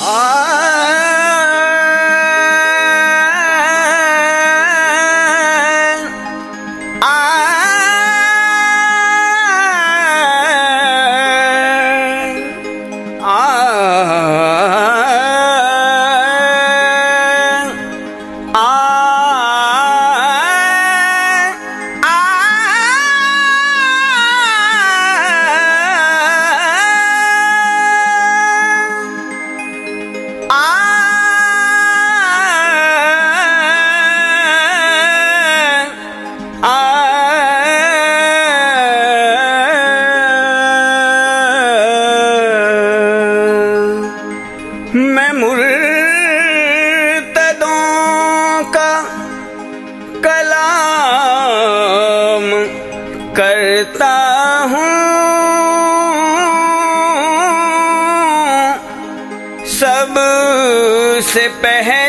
آ کرتا ہوں سب سے پہلے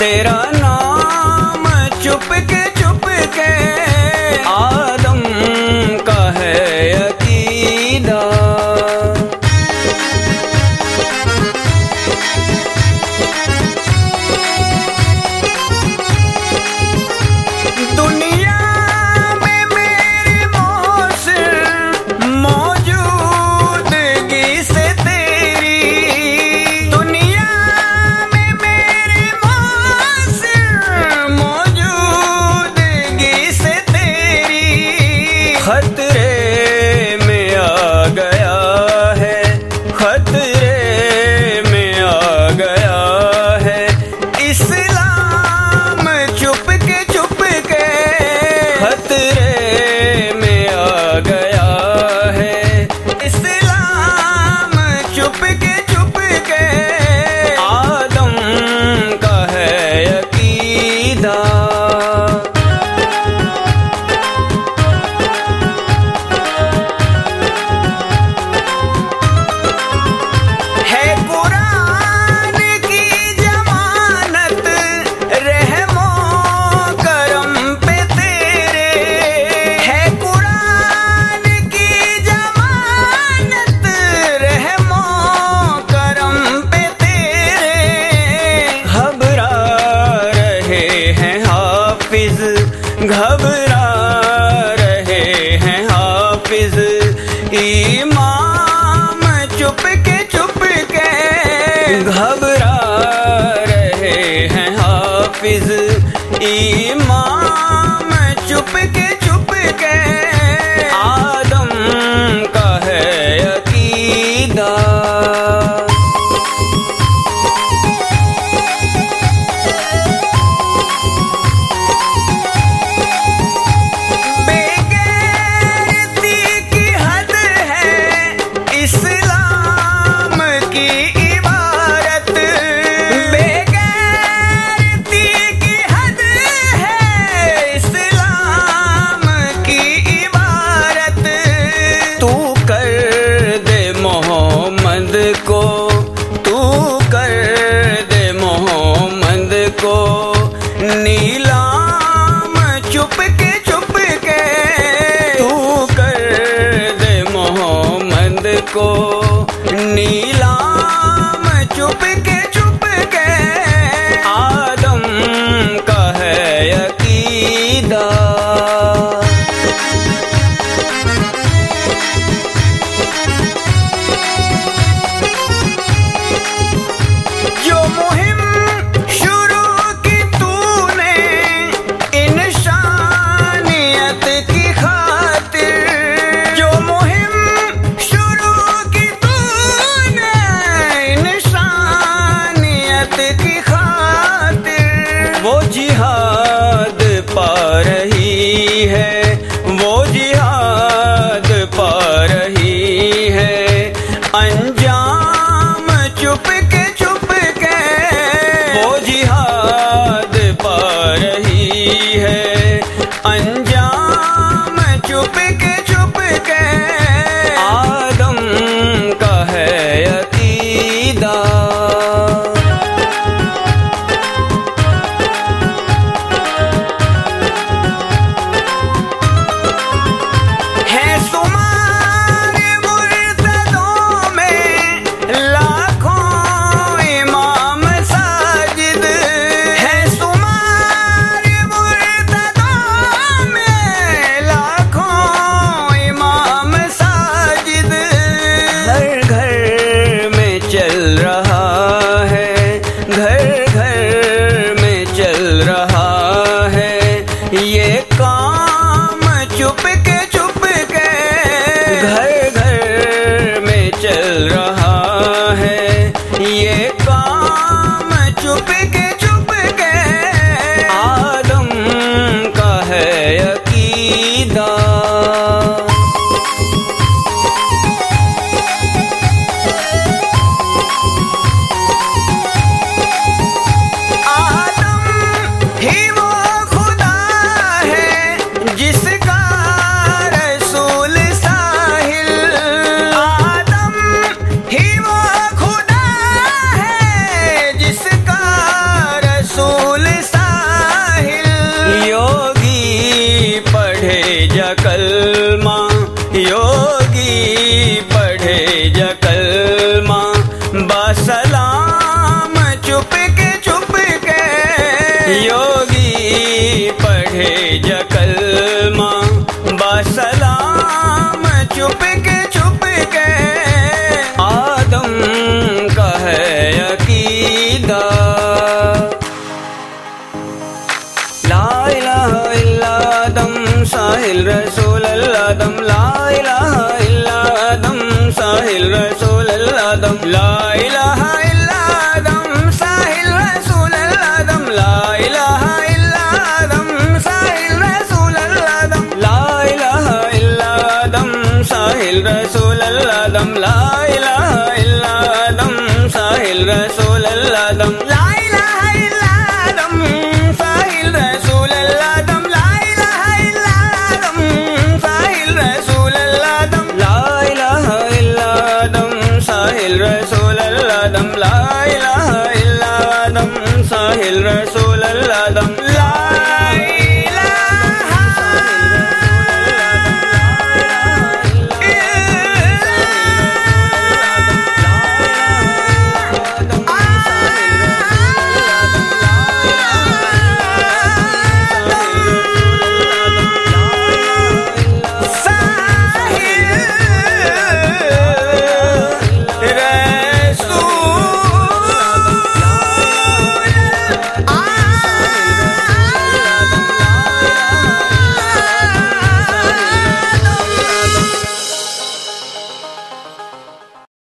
تیرا گھبرا کو نی پار یہ کل الہ